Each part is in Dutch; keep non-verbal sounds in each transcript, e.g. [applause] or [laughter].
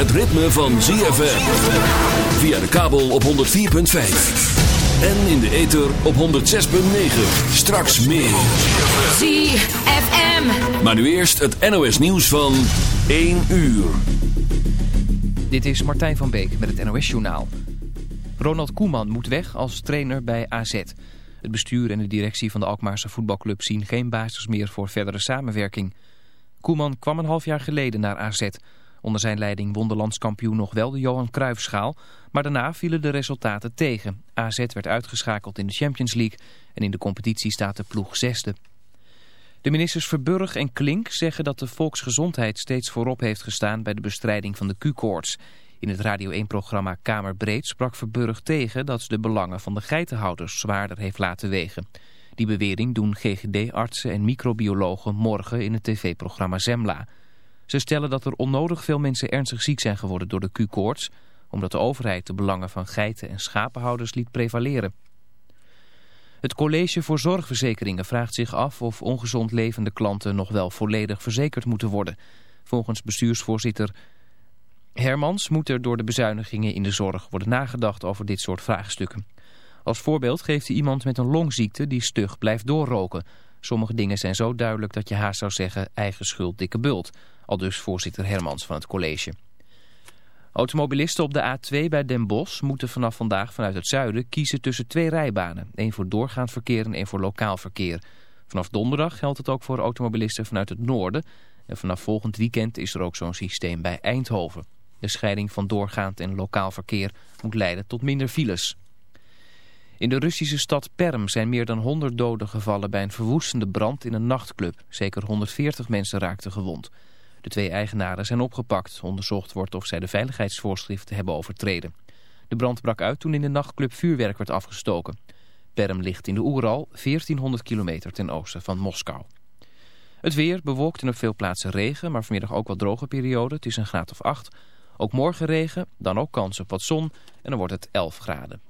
het ritme van ZFM. Via de kabel op 104.5. En in de ether op 106.9. Straks meer. ZFM. Maar nu eerst het NOS nieuws van 1 uur. Dit is Martijn van Beek met het NOS Journaal. Ronald Koeman moet weg als trainer bij AZ. Het bestuur en de directie van de Alkmaarse voetbalclub zien geen basis meer voor verdere samenwerking. Koeman kwam een half jaar geleden naar AZ. Onder zijn leiding won de landskampioen nog wel de Johan Cruijffschaal, maar daarna vielen de resultaten tegen. AZ werd uitgeschakeld in de Champions League en in de competitie staat de ploeg zesde. De ministers Verburg en Klink zeggen dat de volksgezondheid steeds voorop heeft gestaan bij de bestrijding van de Q-koorts. In het Radio 1-programma Kamerbreed sprak Verburg tegen dat ze de belangen van de geitenhouders zwaarder heeft laten wegen. Die bewering doen GGD-artsen en microbiologen morgen in het tv-programma Zemla. Ze stellen dat er onnodig veel mensen ernstig ziek zijn geworden door de Q-koorts, omdat de overheid de belangen van geiten- en schapenhouders liet prevaleren. Het College voor Zorgverzekeringen vraagt zich af of ongezond levende klanten nog wel volledig verzekerd moeten worden. Volgens bestuursvoorzitter Hermans moet er door de bezuinigingen in de zorg worden nagedacht over dit soort vraagstukken. Als voorbeeld geeft hij iemand met een longziekte die stug blijft doorroken. Sommige dingen zijn zo duidelijk dat je haast zou zeggen eigen schuld dikke bult. Al dus voorzitter Hermans van het college. Automobilisten op de A2 bij Den Bosch moeten vanaf vandaag vanuit het zuiden kiezen tussen twee rijbanen. één voor doorgaand verkeer en één voor lokaal verkeer. Vanaf donderdag geldt het ook voor automobilisten vanuit het noorden. En vanaf volgend weekend is er ook zo'n systeem bij Eindhoven. De scheiding van doorgaand en lokaal verkeer moet leiden tot minder files. In de Russische stad Perm zijn meer dan 100 doden gevallen bij een verwoestende brand in een nachtclub. Zeker 140 mensen raakten gewond. De twee eigenaren zijn opgepakt. Onderzocht wordt of zij de veiligheidsvoorschriften hebben overtreden. De brand brak uit toen in de nachtclub vuurwerk werd afgestoken. Perm ligt in de Oeral, 1400 kilometer ten oosten van Moskou. Het weer bewolkt en op veel plaatsen regen, maar vanmiddag ook wat droge periode. Het is een graad of 8. Ook morgen regen, dan ook kans op wat zon en dan wordt het 11 graden.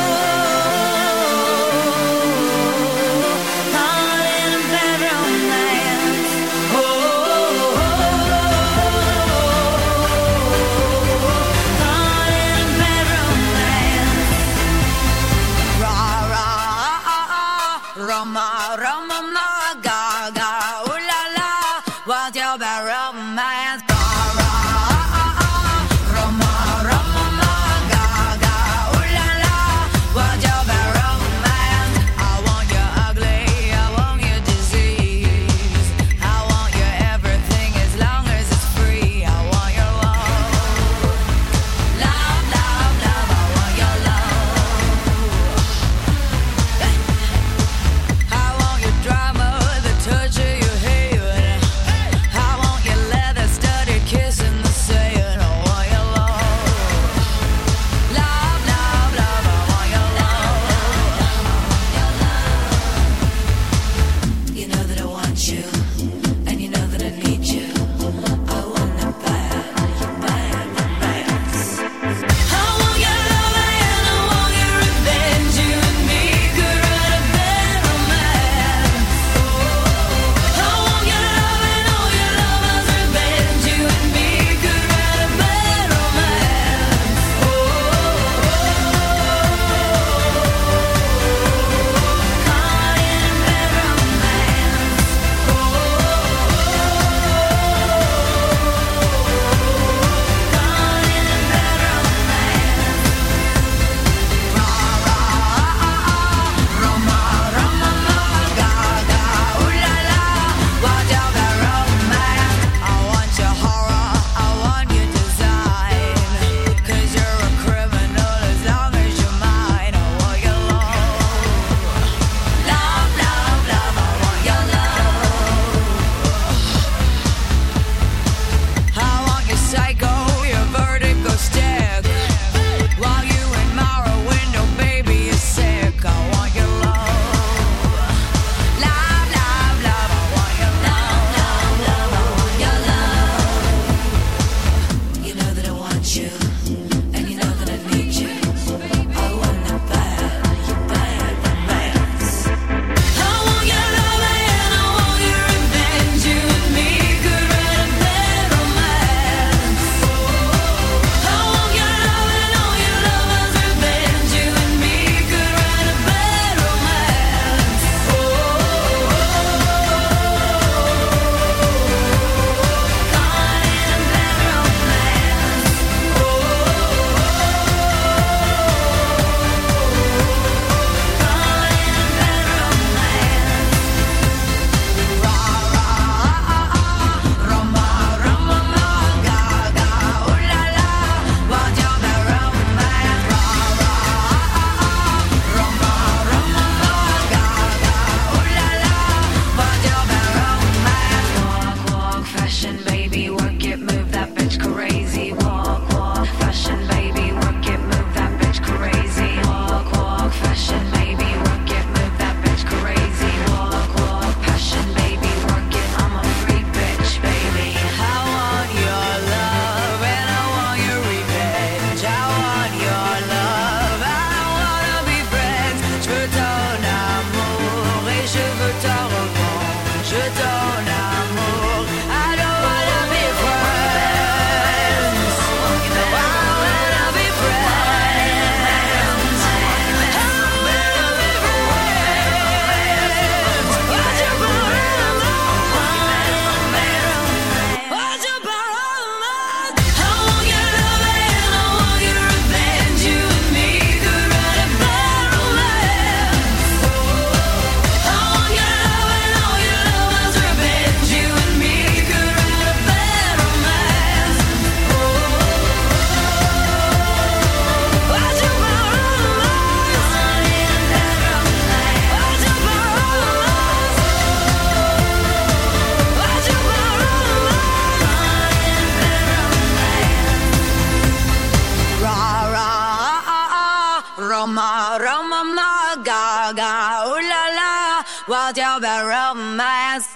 ga, ga, ooh la la, what you about romance?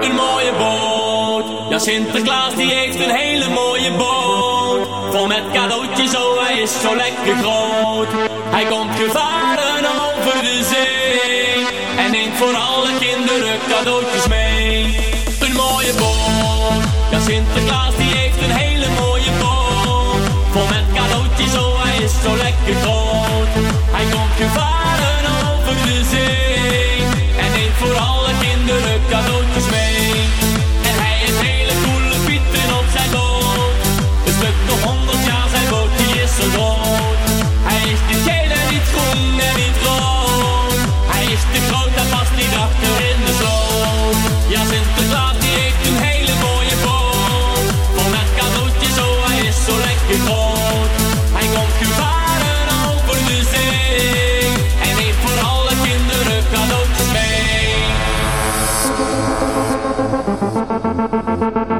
Een mooie boot. Ja, Sinterklaas die heeft een hele mooie boot. Vol met cadeautjes, oh hij is zo lekker groot. Hij komt gevaren over de zee. En neemt voor alle kinderen cadeautjes mee. Een mooie boot. Ja, Sinterklaas die zo lekker groot. Hij komt gevaren over de zee. Een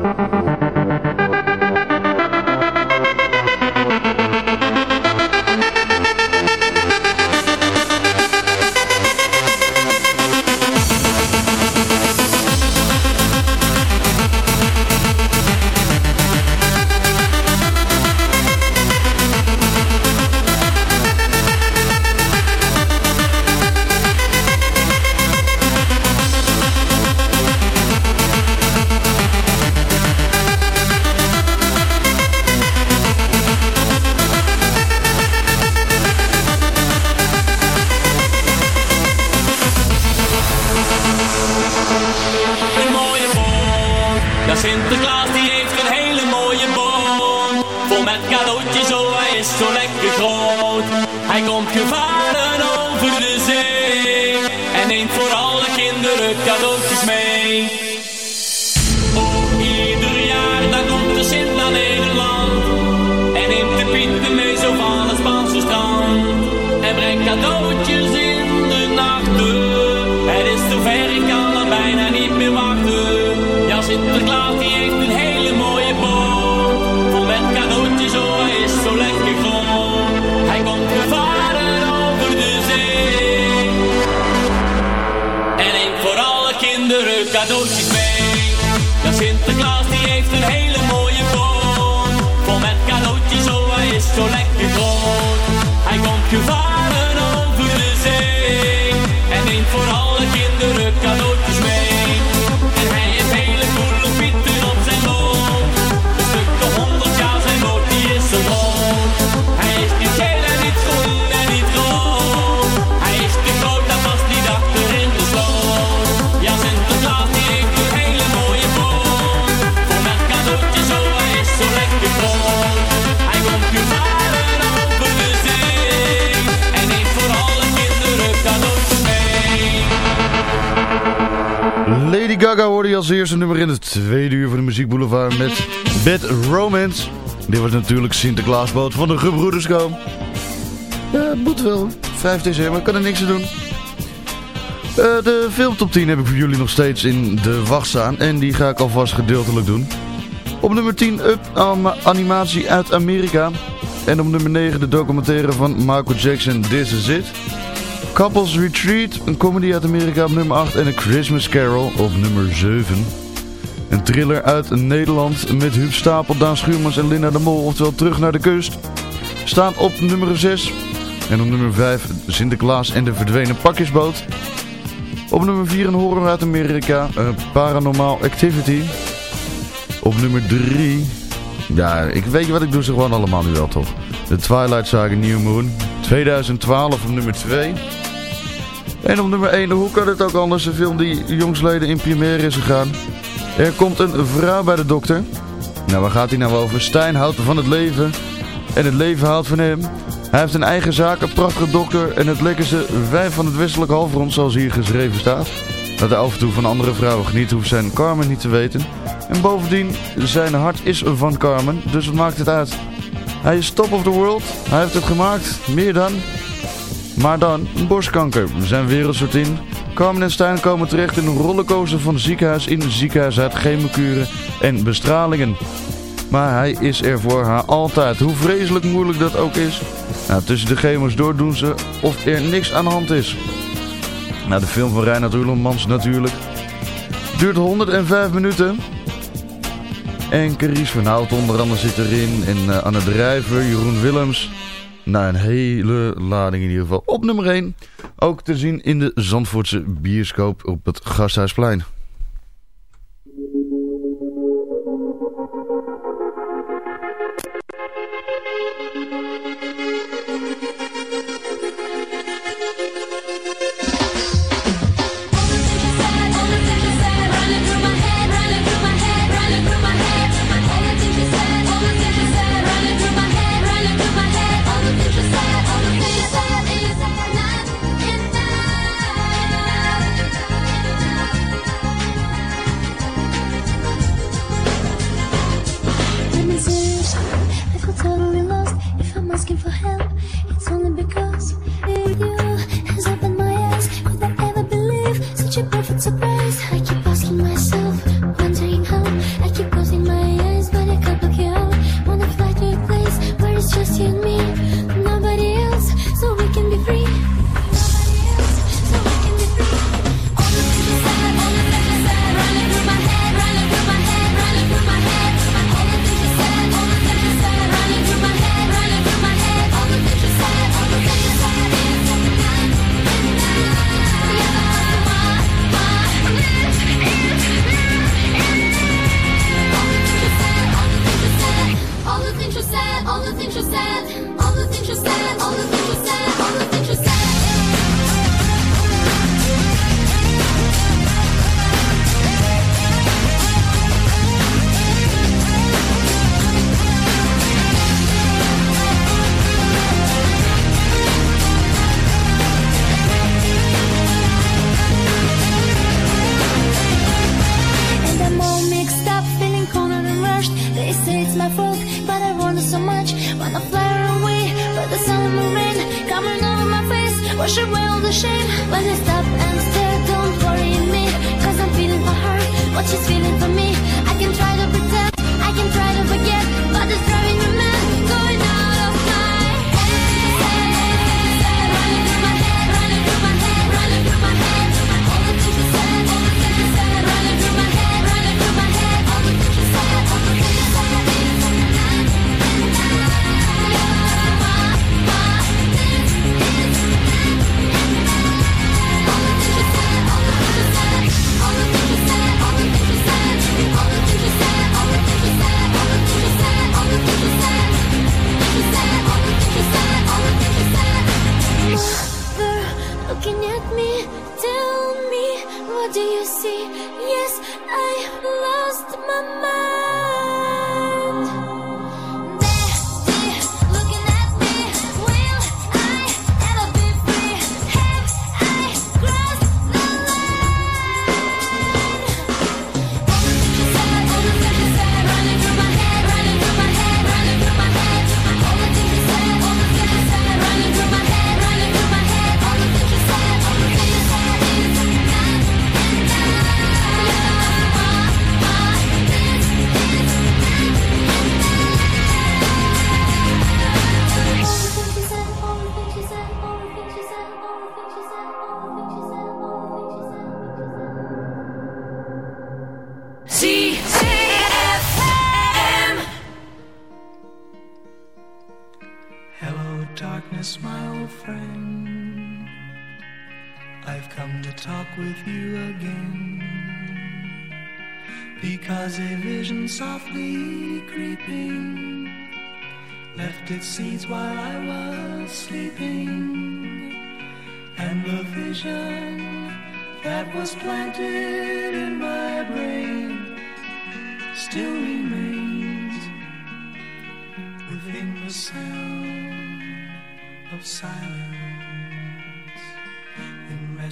Ja, Sinterklaas die heeft een hele mooie boot. Vol met cadeautjes, oh hij is zo lekker groot. Hij komt gevaren over de zee. En neemt voor alle kinderen cadeautjes mee. Gaga hoorde je als eerste nummer in het tweede uur van de Muziek Boulevard met Bad Romance. Dit was natuurlijk Sinterklaasboot van de Gebroeders Go. Ja, moet wel. 5 december, kan er niks aan doen. Eh, de filmtop 10 heb ik voor jullie nog steeds in de wacht staan. En die ga ik alvast gedeeltelijk doen. Op nummer 10 Up animatie uit Amerika. En op nummer 9 de documentaire van Michael Jackson This Is It. Couples Retreat, een comedy uit Amerika op nummer 8 en een Christmas Carol op nummer 7. Een thriller uit Nederland met Huub Stapel, Daan Schuurmans en Linda de Mol, oftewel Terug naar de Kust. Staat op nummer 6. En op nummer 5 Sinterklaas en de verdwenen pakjesboot. Op nummer 4 een horror uit Amerika, eh, Paranormal Activity. Op nummer 3, ja, ik weet je wat ik doe ze gewoon allemaal nu wel toch. De Twilight Saga New Moon, 2012 op nummer 2. En op nummer 1, hoe kan het ook anders, een film die jongsleden in première is gegaan. Er komt een vrouw bij de dokter. Nou, waar gaat hij nou over? Stijn houdt van het leven en het leven houdt van hem. Hij heeft een eigen zaak, een prachtige dokter en het lekkerste vijf van het westelijk halfrond zoals hier geschreven staat. Dat hij af en toe van andere vrouwen geniet, hoeft zijn Carmen niet te weten. En bovendien, zijn hart is van Carmen, dus wat maakt het uit? Hij is top of the world, hij heeft het gemaakt, meer dan. Maar dan, borstkanker, zijn wereld soort in. Carmen en Stijn komen terecht in een rollercoaster van ziekenhuis in ziekenhuis uit chemokuren en bestralingen. Maar hij is er voor haar altijd. Hoe vreselijk moeilijk dat ook is. Nou, tussen de gamers door doen ze of er niks aan de hand is. Nou, de film van Reinhard Rulemans natuurlijk. Duurt 105 minuten. En Carice van Hout onder andere zit erin. En uh, Anne Drijver, Jeroen Willems. Nou, een hele lading in ieder geval. Op nummer 1. Ook te zien in de Zandvoortse bioscoop op het Gasthuisplein.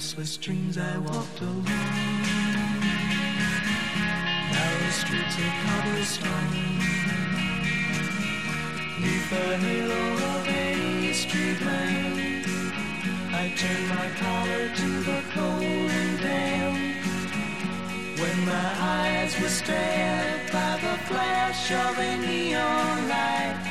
Restless dreams I walked alone. Narrow streets of cobblestone. Neath the halo of a street lamp, I turned my collar to the cold and damp. When my eyes were stared by the flash of a neon light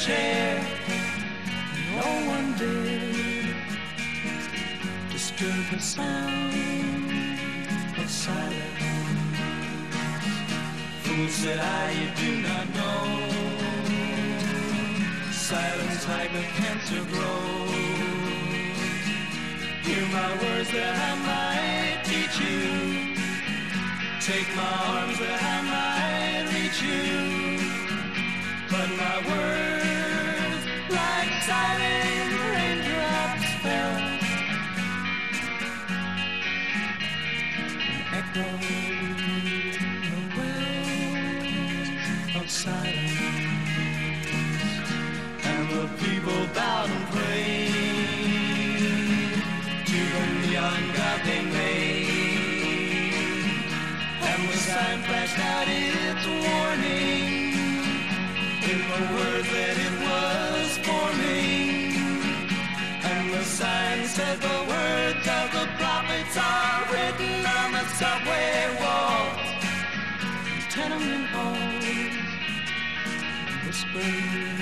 share. No one did disturb the sound of silence. Fool said I, you do not know. Silence like a cancer grows. Hear my words that I might teach you. Take my arms that I might reach you. But my words, are written on the subway walls, and tenement halls, whispering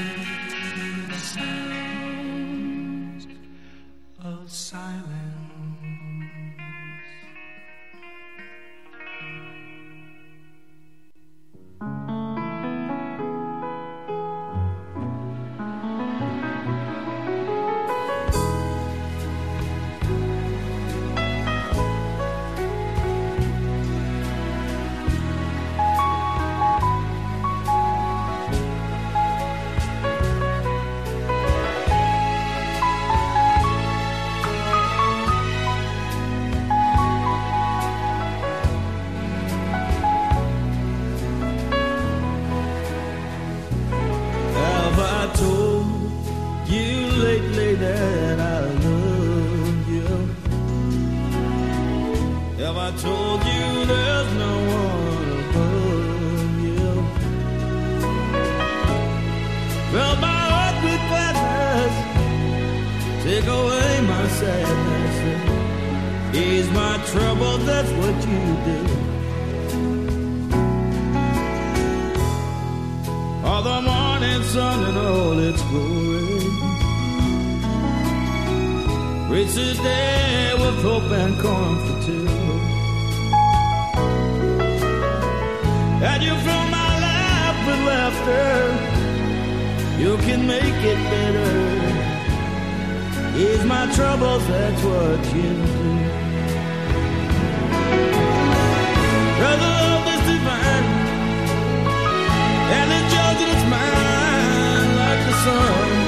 with hope and comfort too. And you fill my life with laughter. You can make it better. Ease my troubles, that's what you do. Brother, love is divine. And it judges its mind like the sun.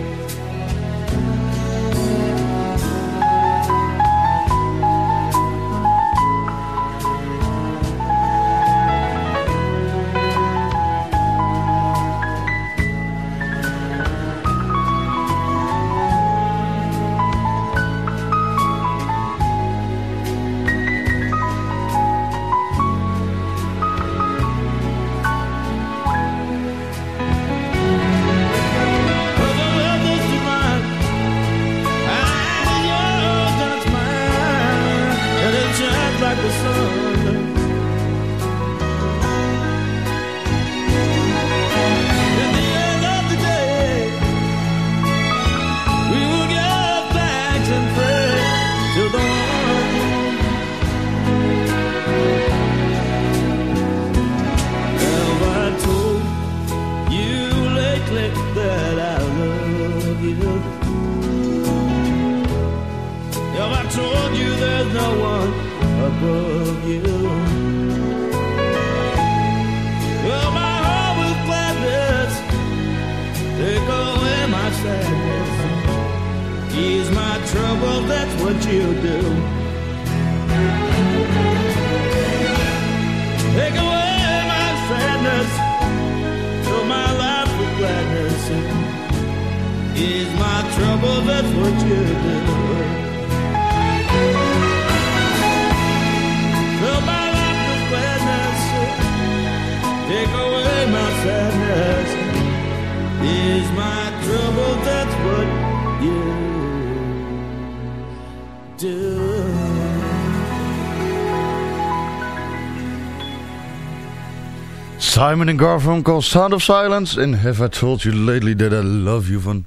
Simon and Garfunkel, Sound of Silence. En Have I Told You Lately That I Love You van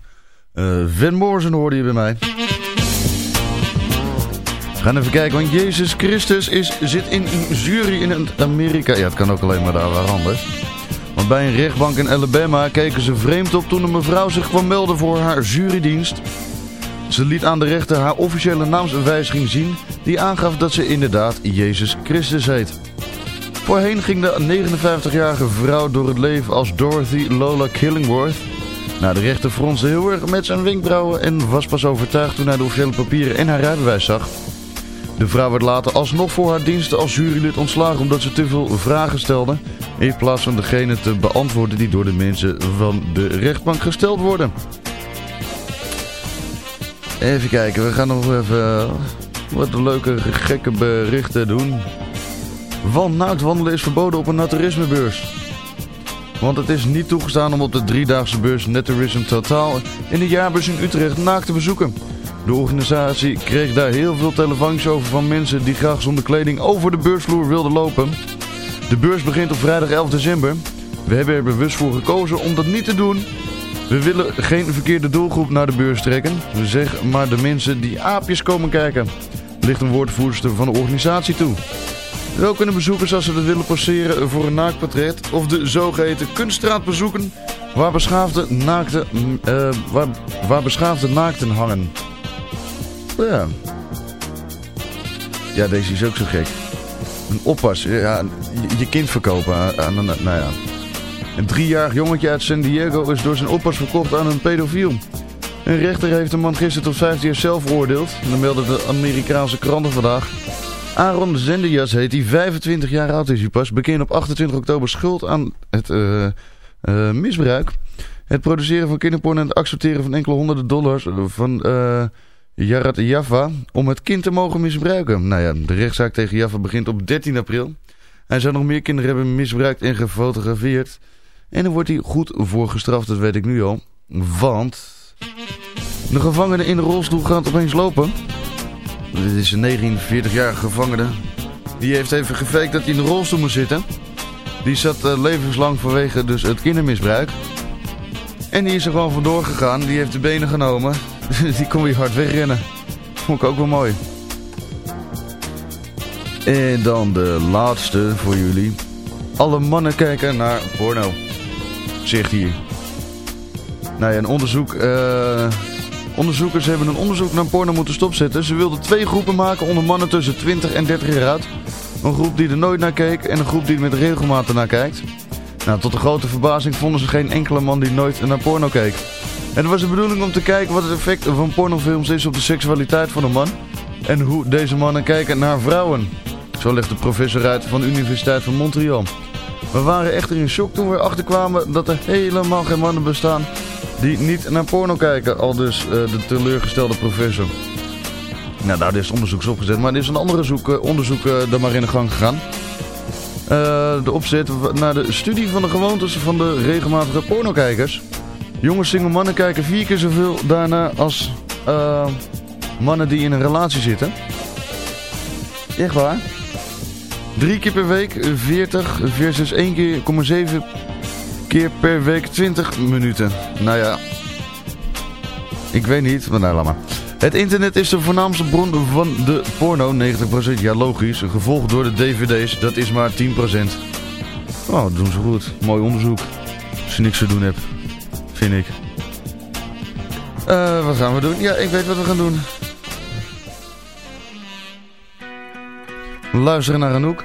eh Van Morrison hoorde je bij mij. We gaan even kijken, want Jezus Christus is, zit in een jury in Amerika. Ja, het kan ook alleen maar daar waar anders. Want bij een rechtbank in Alabama keken ze vreemd op toen een mevrouw zich kwam melden voor haar jurydienst. Ze liet aan de rechter haar officiële naamswijziging zien die aangaf dat ze inderdaad Jezus Christus heet. Voorheen ging de 59-jarige vrouw door het leven als Dorothy Lola Killingworth. Nou, de rechter fronste heel erg met zijn wenkbrauwen en was pas overtuigd toen hij de officiële papieren en haar rijbewijs zag. De vrouw werd later alsnog voor haar diensten als jurylid ontslagen omdat ze te veel vragen stelde. In plaats van degene te beantwoorden die door de mensen van de rechtbank gesteld worden. Even kijken, we gaan nog even wat leuke gekke berichten doen. Want naakt wandelen is verboden op een naturismebeurs. Want het is niet toegestaan om op de driedaagse beurs Naturism Totaal in de jaarbeurs in Utrecht naakt te bezoeken. De organisatie kreeg daar heel veel telefoontjes over van mensen die graag zonder kleding over de beursvloer wilden lopen. De beurs begint op vrijdag 11 december. We hebben er bewust voor gekozen om dat niet te doen. We willen geen verkeerde doelgroep naar de beurs trekken. Zeg maar de mensen die aapjes komen kijken. Ligt een woordvoerster van de organisatie toe. Wel kunnen bezoekers als ze dat willen passeren voor een naaktportret of de zogeheten kunststraat bezoeken waar beschaafde, naakte, mm, eh, waar, waar beschaafde naakten hangen. Ja. ja, deze is ook zo gek. Een oppas, ja, je, kind verkopen aan, een, nou ja. Een driejarig jongetje uit San Diego is door zijn oppas verkocht aan een pedofiel. Een rechter heeft de man gisteren tot 15 jaar zelf veroordeeld. Dan melden de Amerikaanse kranten vandaag. Aaron Zendejas heet hij, 25 jaar oud is hij pas. Bekend op 28 oktober schuld aan het eh, eh, misbruik. Het produceren van kinderporno en het accepteren van enkele honderden dollars van uh, Jarat Jaffa om het kind te mogen misbruiken. Nou ja, de rechtszaak tegen Jaffa begint op 13 april. Hij zou nog meer kinderen hebben misbruikt en gefotografeerd. En dan wordt hij goed voor gestraft, dat weet ik nu al. Want de gevangene in de rolstoel gaat opeens lopen. Dit is een 49-jarige gevangene. Die heeft even gefaked dat hij in de rolstoel moest zitten. Die zat uh, levenslang vanwege dus het kindermisbruik. En die is er gewoon vandoor gegaan. Die heeft de benen genomen. [laughs] die kon weer hard wegrennen. Vond ik ook wel mooi. En dan de laatste voor jullie. Alle mannen kijken naar porno. Zegt hier. Nou ja, een onderzoek... Uh, onderzoekers hebben een onderzoek naar porno moeten stopzetten. Ze wilden twee groepen maken onder mannen tussen 20 en 30 jaar oud. Een groep die er nooit naar keek en een groep die er met regelmaat naar kijkt. Nou, tot de grote verbazing vonden ze geen enkele man die nooit naar porno keek. Het was de bedoeling om te kijken wat het effect van pornofilms is op de seksualiteit van een man. En hoe deze mannen kijken naar vrouwen. Zo legt de professor uit van de Universiteit van Montreal. We waren echter in shock toen we achterkwamen dat er helemaal geen mannen bestaan die niet naar porno kijken. Al dus uh, de teleurgestelde professor. Nou, daar is onderzoek opgezet. Maar er is een andere zoek, uh, onderzoek uh, er maar in de gang gegaan. de opzet naar de studie van de gewoontes van de regelmatige pornokijkers. Jonge single mannen kijken vier keer zoveel daarna als mannen die in een relatie zitten. Echt waar? Drie keer per week 40 versus 1 keer, 7 keer per week 20 minuten. Nou ja, ik weet niet, maar nou laat maar. Het internet is de voornaamste bron van de porno, 90%. Ja, logisch. Gevolgd door de dvd's, dat is maar 10%. Oh, dat doen ze goed. Mooi onderzoek. Als je niks te doen hebt, vind ik. Uh, wat gaan we doen? Ja, ik weet wat we gaan doen. Luisteren naar Anouk.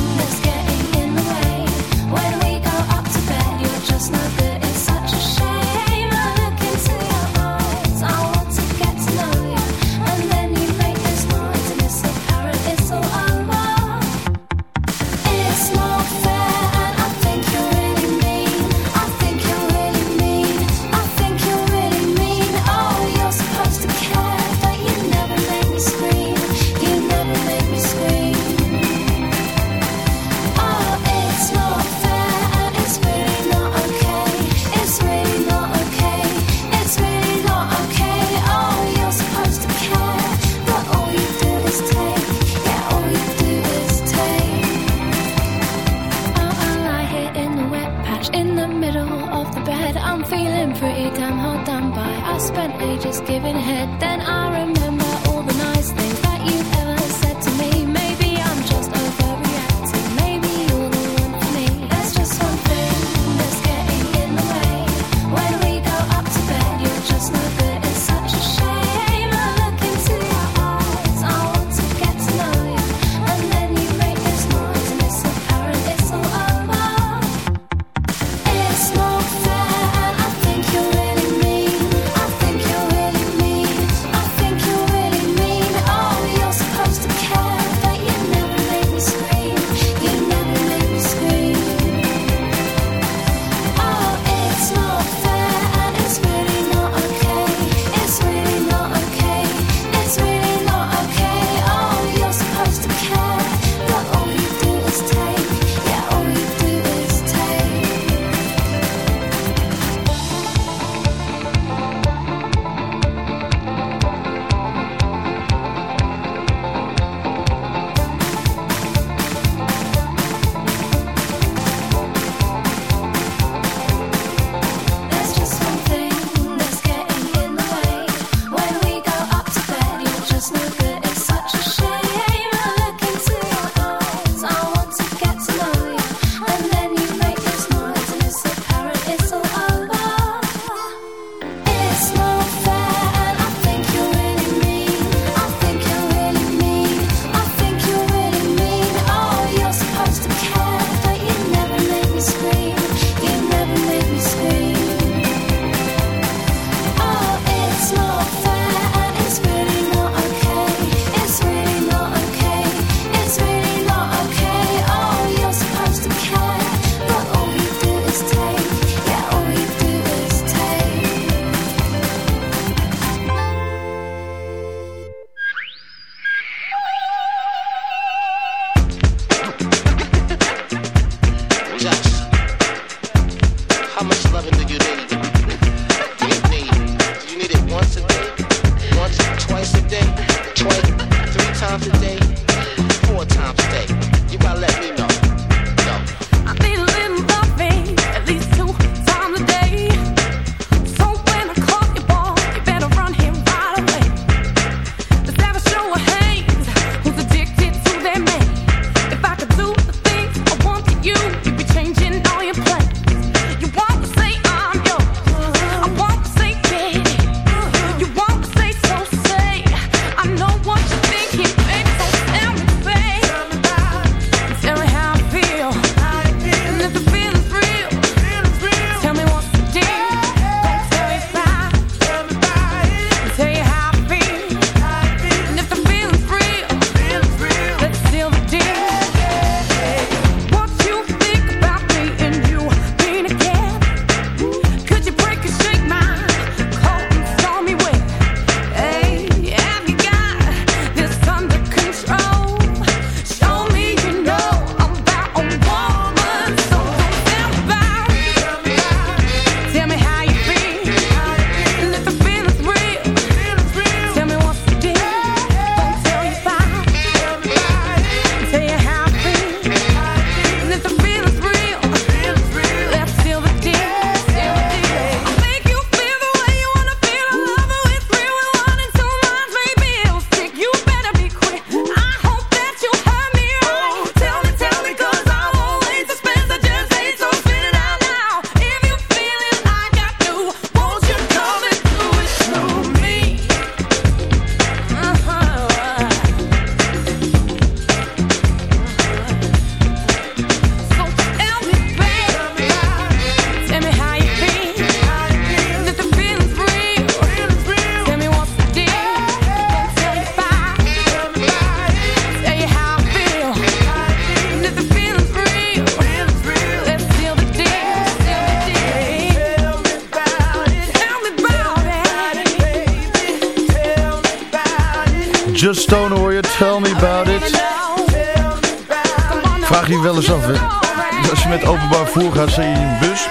Dus als je met openbaar vervoer gaat, zit je een bus.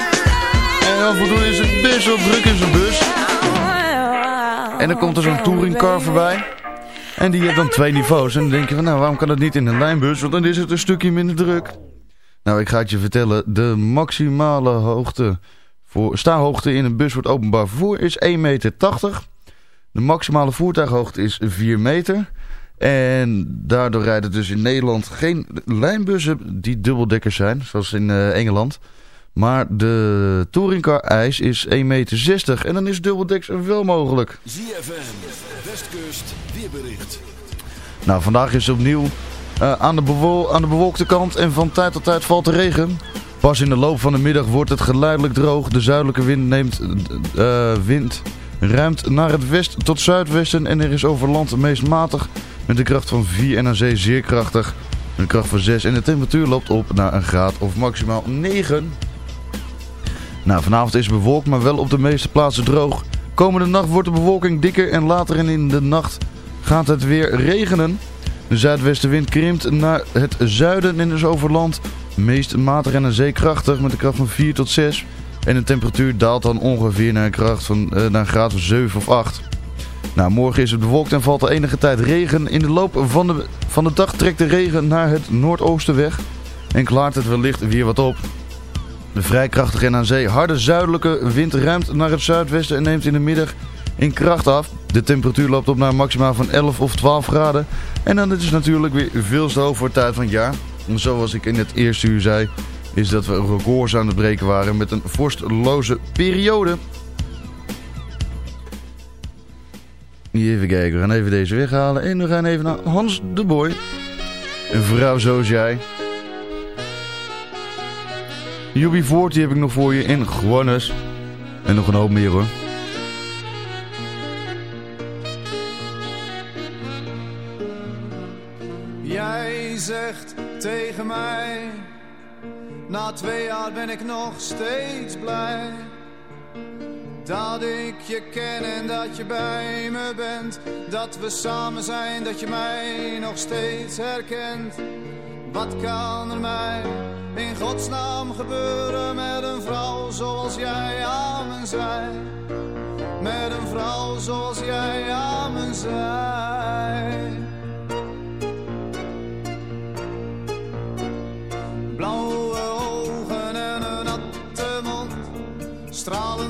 En af en toe is het best wel druk in zo'n bus. En dan komt er zo'n touringcar voorbij. En die heeft dan twee niveaus. En dan denk je van, nou, waarom kan dat niet in een lijnbus? Want dan is het een stukje minder druk. Nou, ik ga het je vertellen. De maximale hoogte voor in een bus voor het openbaar vervoer is 1,80 meter. De maximale voertuighoogte is 4 meter. En daardoor rijden dus in Nederland geen lijnbussen die dubbeldekkers zijn, zoals in eh, Engeland. Maar de touringcar-ijs is 1,60 meter. En dan is dubbeldeks wel mogelijk. ZFM, Westkust, weerbericht. Nou, vandaag is het opnieuw eh, aan, de aan de bewolkte kant en van tijd tot tijd valt de regen. Pas in de loop van de middag wordt het geleidelijk droog. De zuidelijke wind neemt eh, wind ruimt naar het west tot zuidwesten en er is over land meest matig met een kracht van 4 en aan zee zeer krachtig. Een kracht van 6 en de temperatuur loopt op naar een graad of maximaal 9. Nou, vanavond is het bewolkt, maar wel op de meeste plaatsen droog. Komende nacht wordt de bewolking dikker en later in de nacht gaat het weer regenen. De zuidwestenwind krimpt naar het zuiden en is over land meest matig en aan zee krachtig met een kracht van 4 tot 6. En de temperatuur daalt dan ongeveer naar een, kracht van, eh, naar een graad van 7 of 8. Nou, morgen is het bewolkt en valt er enige tijd regen. In de loop van de, van de dag trekt de regen naar het noordoosten weg en klaart het wellicht weer wat op. De vrij krachtige en aan zee harde zuidelijke wind ruimt naar het zuidwesten en neemt in de middag in kracht af. De temperatuur loopt op naar een maximaal van 11 of 12 graden. En dan is het natuurlijk weer veel te hoog voor de tijd van het jaar. Zoals ik in het eerste uur zei, is dat we records aan het breken waren met een vorstloze periode. Even kijken, we gaan even deze weghalen. En we gaan even naar Hans de Boy. Een vrouw zoals jij. Jubi Voort, die heb ik nog voor je in Guannes. En nog een hoop meer hoor. Jij zegt tegen mij, na twee jaar ben ik nog steeds blij. Dat ik je ken en dat je bij me bent. Dat we samen zijn, dat je mij nog steeds herkent. Wat kan er mij in godsnaam gebeuren met een vrouw zoals jij aan zij? Met een vrouw zoals jij aan zij. Blauwe ogen en een natte mond. Stralende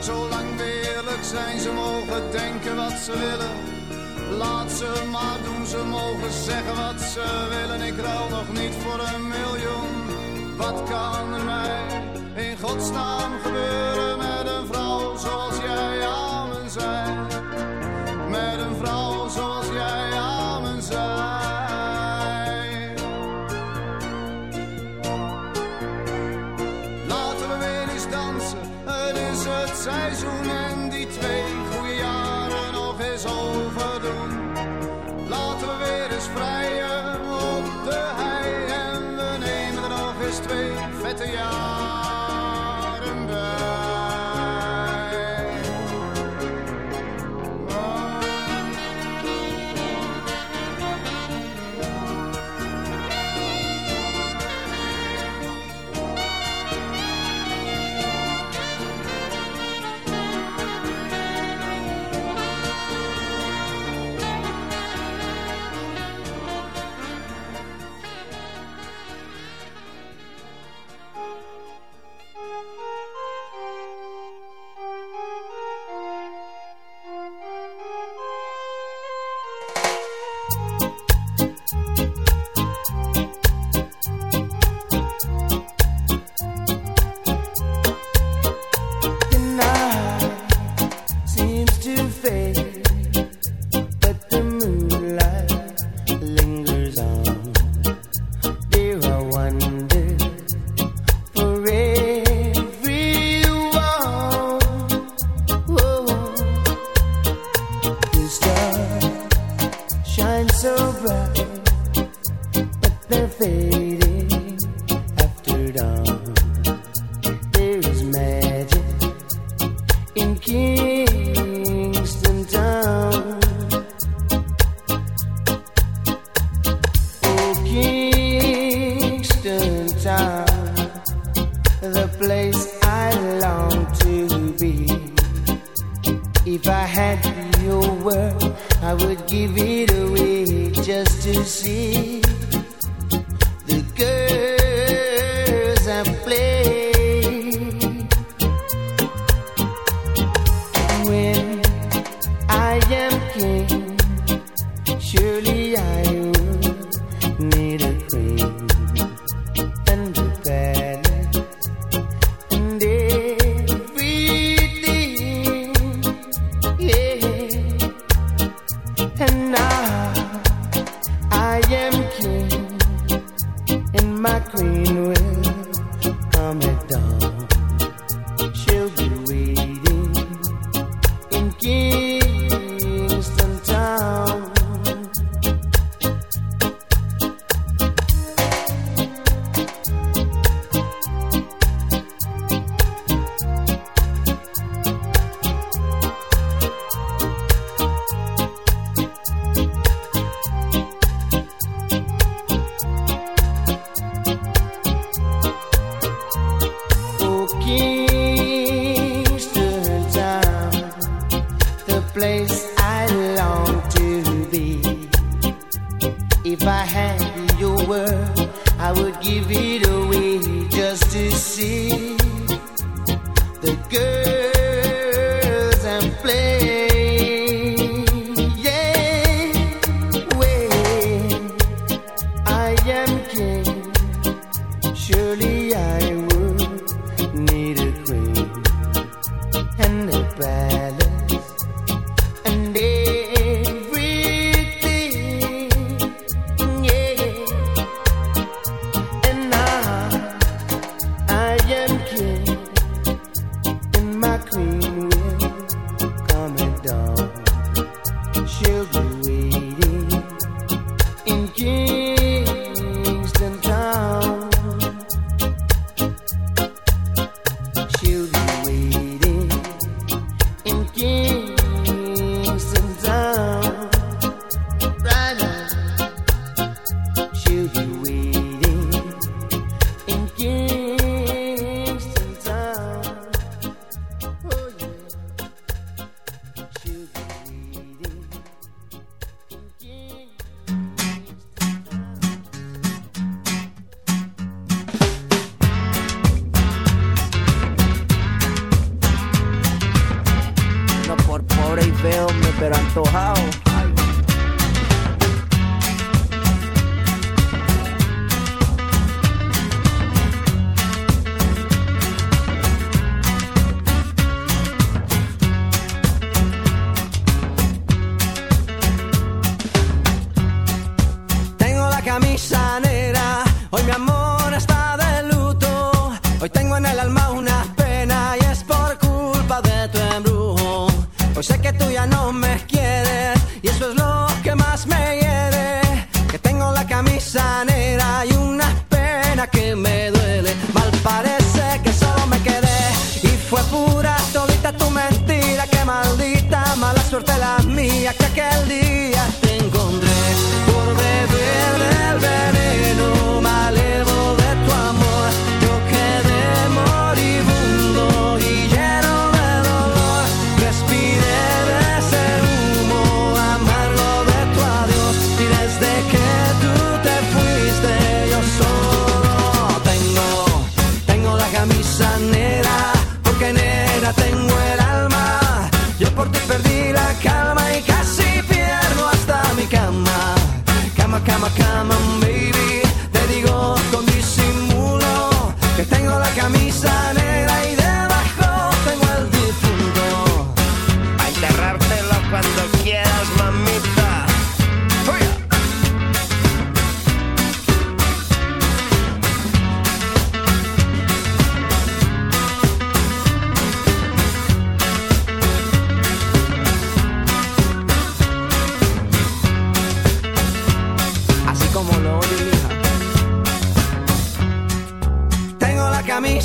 Zolang we eerlijk zijn. Ze mogen denken wat ze willen. Laat ze maar doen, ze mogen zeggen wat ze willen. Ik ruil nog niet voor een miljoen. Wat kan er mij in godsnaam gebeuren so how?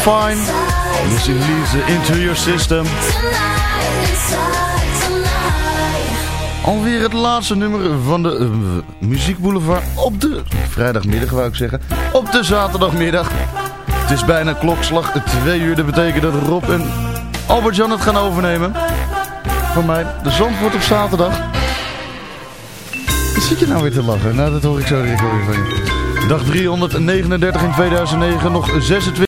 Fine. Missing Into Your System. Alweer het laatste nummer van de eh, muziek Boulevard op de vrijdagmiddag, wou ik zeggen. Op de zaterdagmiddag. Het is bijna klokslag 2 uur. Dat betekent dat Rob en Albert-Jan het gaan overnemen. Van mij, de zon wordt op zaterdag. Wat zit je nou weer te lachen? Nou, dat hoor ik zo direct weer van je. Dag 339 in 2009, nog 26.